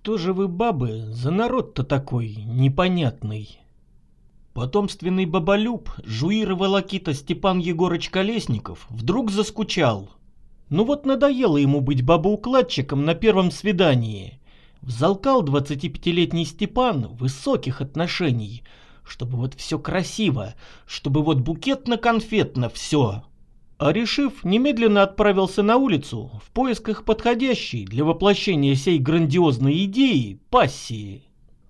Что же вы, бабы, за народ-то такой непонятный? Потомственный баболюб, жуир волокита Степан Егорыч Колесников, вдруг заскучал. Ну вот надоело ему быть бабоукладчиком на первом свидании. Взалкал 25-летний Степан высоких отношений, чтобы вот все красиво, чтобы вот букетно-конфетно все. А решив, немедленно отправился на улицу в поисках подходящей для воплощения сей грандиозной идеи пассии.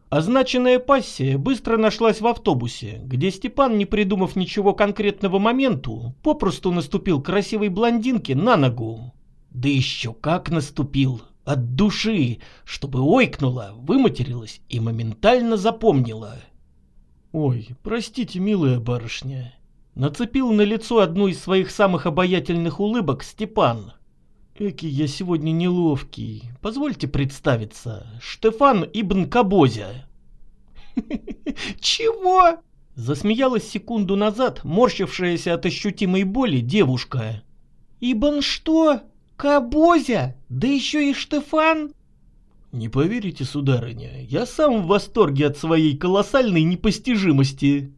Означенная пассия быстро нашлась в автобусе, где Степан, не придумав ничего конкретного моменту, попросту наступил красивой блондинке на ногу. Да еще как наступил! От души, чтобы ойкнула, выматерилась и моментально запомнила. «Ой, простите, милая барышня», Нацепил на лицо одну из своих самых обаятельных улыбок Степан. Эки я сегодня неловкий. Позвольте представиться. Штефан Ибн Кабозя. Чего? Засмеялась секунду назад морщившаяся от ощутимой боли девушка. Ибн что? Кабозя? Да еще и Штефан? Не поверите, сударыня, я сам в восторге от своей колоссальной непостижимости.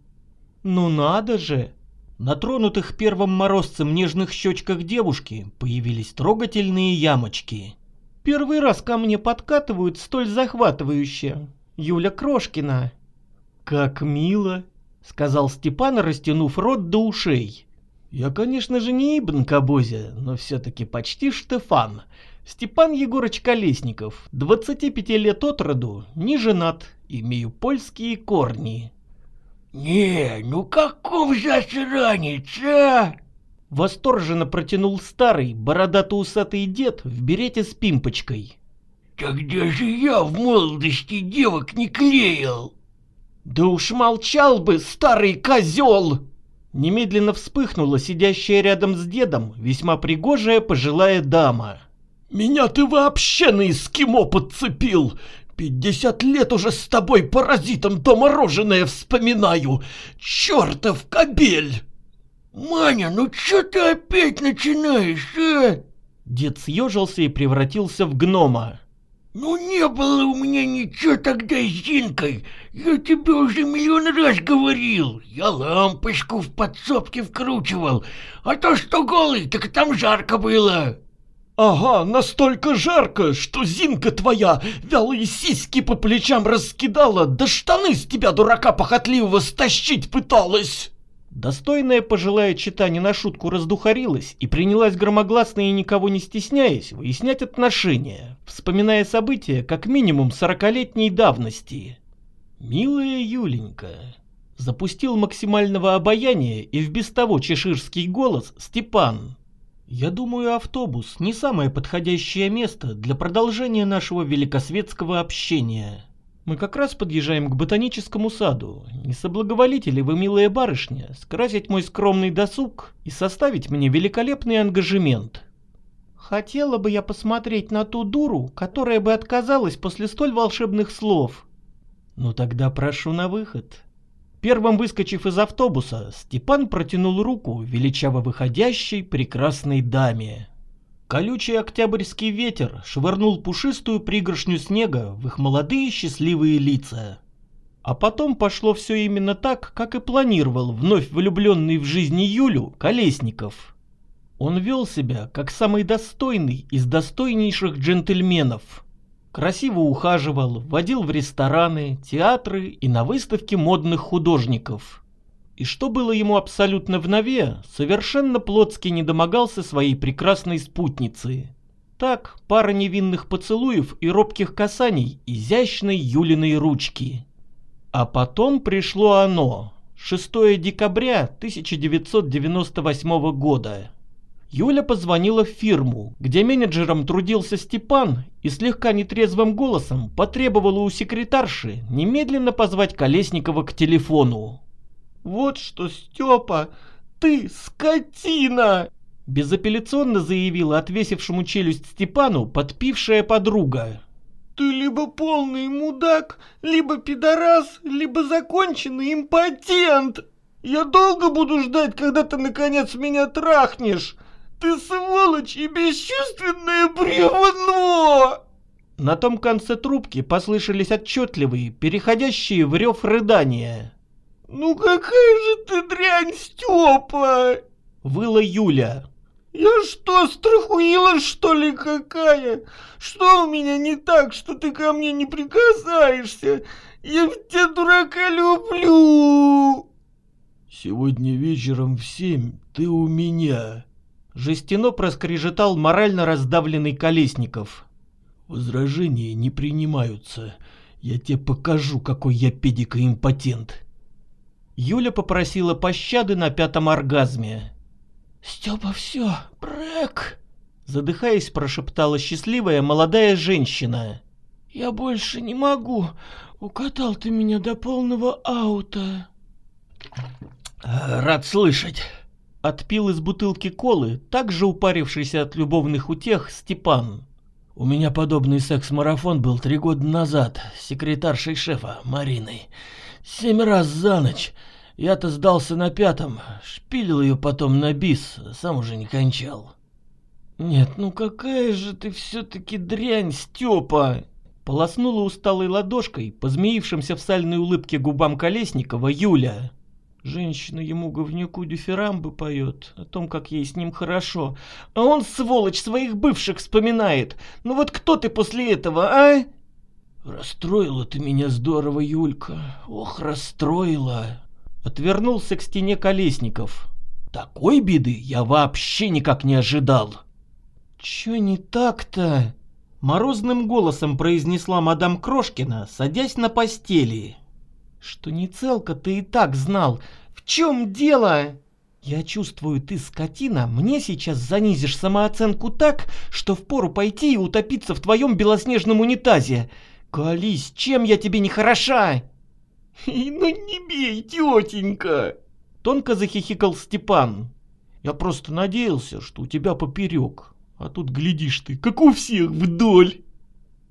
Ну надо же, на тронутых первым морозцем нежных щечках девушки появились трогательные ямочки. Первый раз ко мне подкатывают столь захватывающе. Юля Крошкина. Как мило, сказал Степан, растянув рот до ушей. Я, конечно же, не Ибн Кабозя, но все-таки почти Штефан. Степан Егорыч Колесников, 25 лет от роду, не женат, имею польские корни. «Не, ну каков засранец, а?» Восторженно протянул старый, бородато-усатый дед в берете с пимпочкой. «Тогда же я в молодости девок не клеил!» «Да уж молчал бы, старый козел!» Немедленно вспыхнула сидящая рядом с дедом весьма пригожая пожилая дама. «Меня ты вообще на эскимо подцепил! Пятьдесят лет уже с тобой, паразитом, то мороженое вспоминаю! Чертов кобель!» «Маня, ну что ты опять начинаешь, а?» Дед съежился и превратился в гнома. «Ну не было у меня ничего тогда с Зинкой. Я тебе уже миллион раз говорил. Я лампочку в подсобке вкручивал. А то, что голый, так там жарко было». Ага, настолько жарко, что Зинка твоя вялые сиськи по плечам раскидала, да штаны с тебя, дурака похотливого, стащить пыталась. Достойная пожилая чита не на шутку раздухарилась и принялась громогласно и никого не стесняясь выяснять отношения, вспоминая события как минимум сорокалетней давности. «Милая Юленька», запустил максимального обаяния и в без того чеширский голос Степан. Я думаю, автобус не самое подходящее место для продолжения нашего великосветского общения. Мы как раз подъезжаем к ботаническому саду. Не соблаговолите ли вы, милая барышня, скрасить мой скромный досуг и составить мне великолепный ангажемент? Хотела бы я посмотреть на ту дуру, которая бы отказалась после столь волшебных слов. Ну тогда прошу на выход. Первым выскочив из автобуса, Степан протянул руку величаво выходящей прекрасной даме. Колючий октябрьский ветер швырнул пушистую пригоршню снега в их молодые счастливые лица. А потом пошло все именно так, как и планировал вновь влюбленный в жизни Юлю Колесников. Он вел себя как самый достойный из достойнейших джентльменов – Красиво ухаживал, водил в рестораны, театры и на выставки модных художников. И что было ему абсолютно в нове, совершенно плотски не домогался своей прекрасной спутницы. Так, пара невинных поцелуев и робких касаний изящной Юлиной ручки. А потом пришло оно, 6 декабря 1998 года. Юля позвонила в фирму, где менеджером трудился Степан и слегка нетрезвым голосом потребовала у секретарши немедленно позвать Колесникова к телефону. «Вот что, Степа, ты скотина!» Безапелляционно заявила отвесившему челюсть Степану подпившая подруга. «Ты либо полный мудак, либо пидорас, либо законченный импотент! Я долго буду ждать, когда ты наконец меня трахнешь!» Ты сволочь и бесчувственное бревно!» На том конце трубки послышались отчетливые, переходящие в рев рыдания. «Ну какая же ты дрянь, Степа!» — выла Юля. «Я что, страхуила, что ли, какая? Что у меня не так, что ты ко мне не прикасаешься? Я в тебя, дурака, люблю!» «Сегодня вечером в семь ты у меня!» Жестяно проскрежетал морально раздавленный Колесников. Возражения не принимаются. Я тебе покажу, какой я педико-импотент. Юля попросила пощады на пятом оргазме. «Степа, все, брэк!» Задыхаясь, прошептала счастливая молодая женщина. «Я больше не могу. Укатал ты меня до полного аута». «Рад слышать». Отпил из бутылки колы, также упарившийся от любовных утех, Степан. У меня подобный секс-марафон был три года назад секретаршей шефа Мариной. Семь раз за ночь. Я-то сдался на пятом, шпилил ее потом на бис, сам уже не кончал. Нет, ну какая же ты все-таки дрянь, Степа! Полоснула усталой ладошкой, позмеившимся в сальной улыбке губам Колесникова, Юля. Женщина ему говнюку дифирамбы поет о том, как ей с ним хорошо. А он, сволочь, своих бывших вспоминает. Ну вот кто ты после этого, а? Расстроила ты меня здорово, Юлька. Ох, расстроила. Отвернулся к стене Колесников. Такой беды я вообще никак не ожидал. Чё не так-то? Морозным голосом произнесла мадам Крошкина, садясь на постели. Что не целка ты и так знал. В чем дело? Я чувствую, ты, скотина, мне сейчас занизишь самооценку так, что впору пойти и утопиться в твоем белоснежном унитазе. Колись, чем я тебе не хороша? Ну не бей, тетенька! Тонко захихикал Степан. Я просто надеялся, что у тебя поперек. А тут глядишь ты, как у всех вдоль.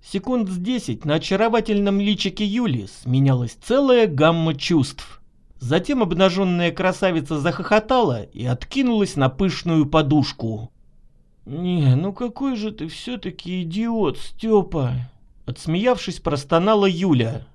Секунд с десять на очаровательном личике Юли сменялась целая гамма чувств. Затем обнаженная красавица захохотала и откинулась на пышную подушку. «Не, ну какой же ты все-таки идиот, Степа!» Отсмеявшись, простонала Юля.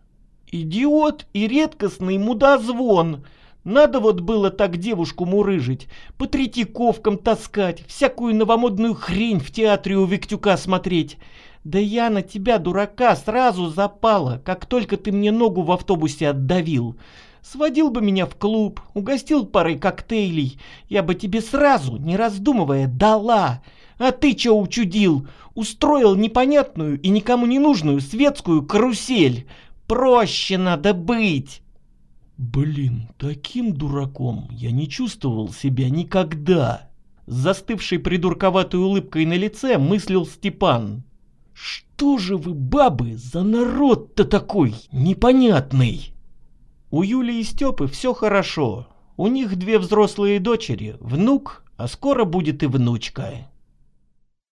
«Идиот и редкостный мудозвон! Надо вот было так девушку мурыжить, по третьяковкам таскать, всякую новомодную хрень в театре у Виктюка смотреть. Да я на тебя, дурака, сразу запала, как только ты мне ногу в автобусе отдавил. Сводил бы меня в клуб, угостил парой коктейлей, я бы тебе сразу, не раздумывая, дала. А ты чё учудил? Устроил непонятную и никому не нужную светскую карусель. Проще надо быть. Блин, таким дураком я не чувствовал себя никогда. С застывшей придурковатой улыбкой на лице мыслил Степан. Что же вы, бабы, за народ-то такой непонятный? У Юли и Степы все хорошо. У них две взрослые дочери, внук, а скоро будет и внучка.